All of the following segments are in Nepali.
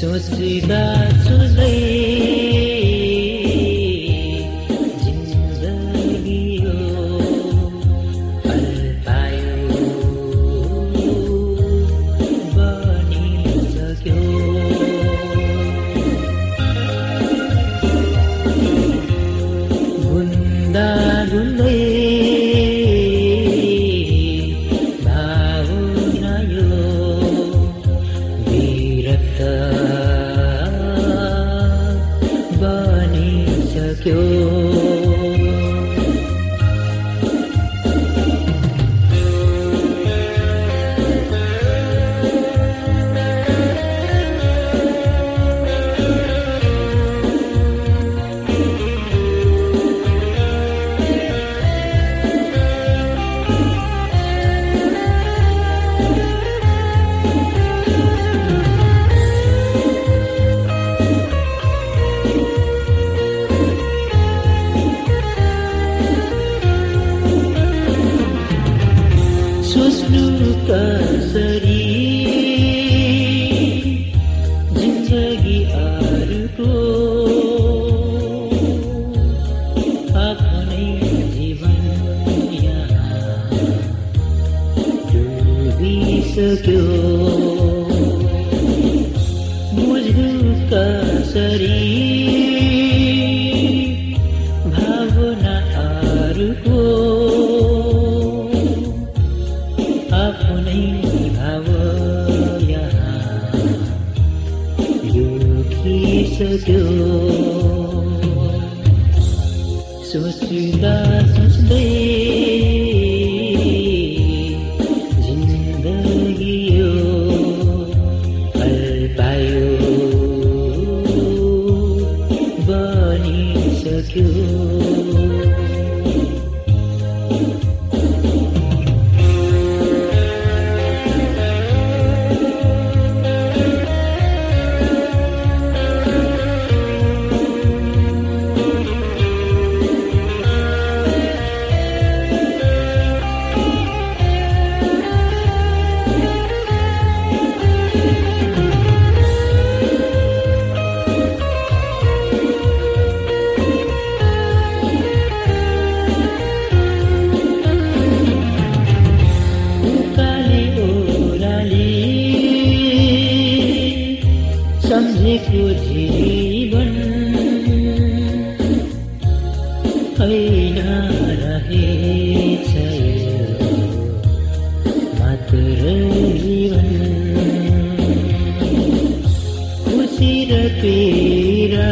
सोच्दा सोच्दै बनिसक्यो सोच्नु कसरी जिन्दगी अरूको आफ्नै जीवन डुबिसक्यो बुझ्नु कसरी भावना अरूको खिसक्यो सोच्दा सोच्दै जिन्दगी यो अल्पायो बनिसक्यो। सम्झेको जीवन। रहेछ मात्र जीवन। खुसी र पीडा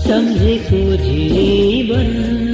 सम्झेको जीवन।